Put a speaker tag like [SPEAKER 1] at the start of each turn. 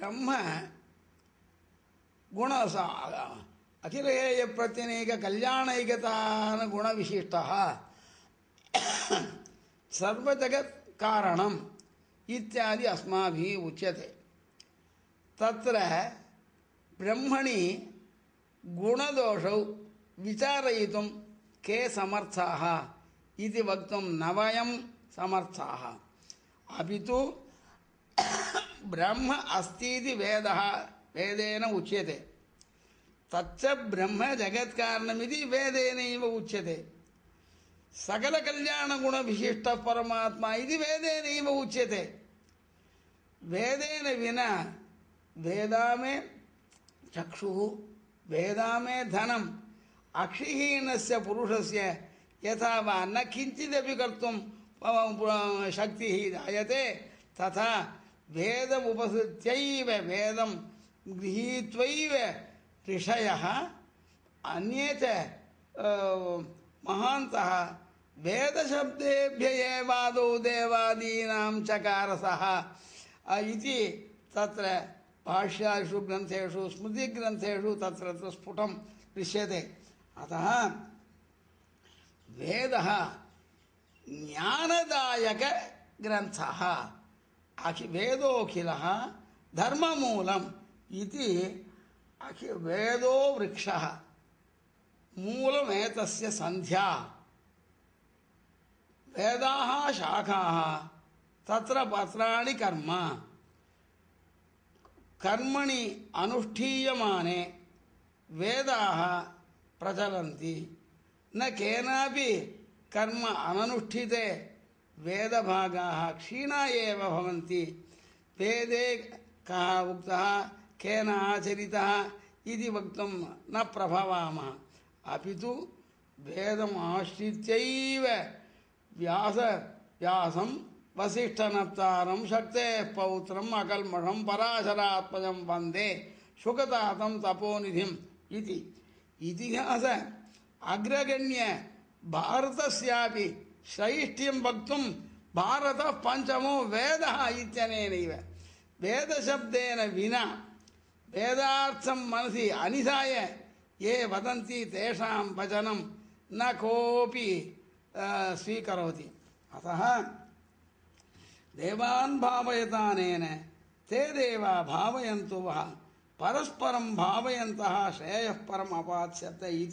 [SPEAKER 1] ब्रह्म गुण अखिलेय प्रत्यनेक कल्याणैकतान गुण विशिष्टः सर्वजगत् कारणम् इत्यादि अस्माभिः उच्यते। तत्र ब्रह्मणि गुणदोषौ विचारयितुं के समर्थाः वक्तुं न वयं समर्थाः। अपि तु ब्रह्म अस्ति वेदः, वेदेन उच्यते। तच्च ब्रह्म जगत्कारणमिति वेदेनैव उच्यते। सकलकल्याणगुणविशिष्टः परमात्मा इति वेदेनैव उच्यते। वेदेन विना वेदा में चक्षुः वेदा में धनम् अक्षिहीनस्य पुरुषस्य यथा वा न किञ्चिदपि कर्तुं शक्तिः जायते, तथा वेदमुपसृत्यैव वेदं गृहीत्वैव ऋषयः अन्ये च महान्तः वेदशब्देभ्य एवादौ देवादीनां चकारसः इति तत्र भाष्यादिषु ग्रन्थेषु, स्मृतिग्रन्थेषु तत्र तत्र दृश्यते। अतः అఖి వేదోఖిల ధర్మమూలం ఇది అఖి వేదో వృక్ష మూలమేతస్య సంధ్యా. వేదా శాఖా తత్ర పత్రాణి కర్మ. కర్మణి అనుష్ఠీయమానే వేదా ప్రచలంతి. న కర్మ అననుష్ఠితే वेदभागाः क्षीणा एव भवन्ति। वेदे कः उक्तः, केन आचरितः इति वक्तुं न प्रभवामः। अपि तु वेदम् आश्रित्यैव व्यास, व्यासं वसिष्ठनप्तारं शक्तेः पौत्रम् अकल्मषं पराशरात्मजं वंदे शुकतातं तपोनिधिम् इति। इतिहास अग्रगण्य भारतस्यापि शैष्ठ्यं वक्तुं भारतः पञ्चमो वेदः इत्यनेनैव वेदशब्देन विना वेदार्थं मनसि अनिधाय ये वदन्ति तेषां वचनं न कोऽपि स्वीकरोति। अतः देवान् भावयतानेन ते देवा भावयन्तु वः, परस्परं भावयन्तः, श्रेयः परम् अपात्स्यत इति।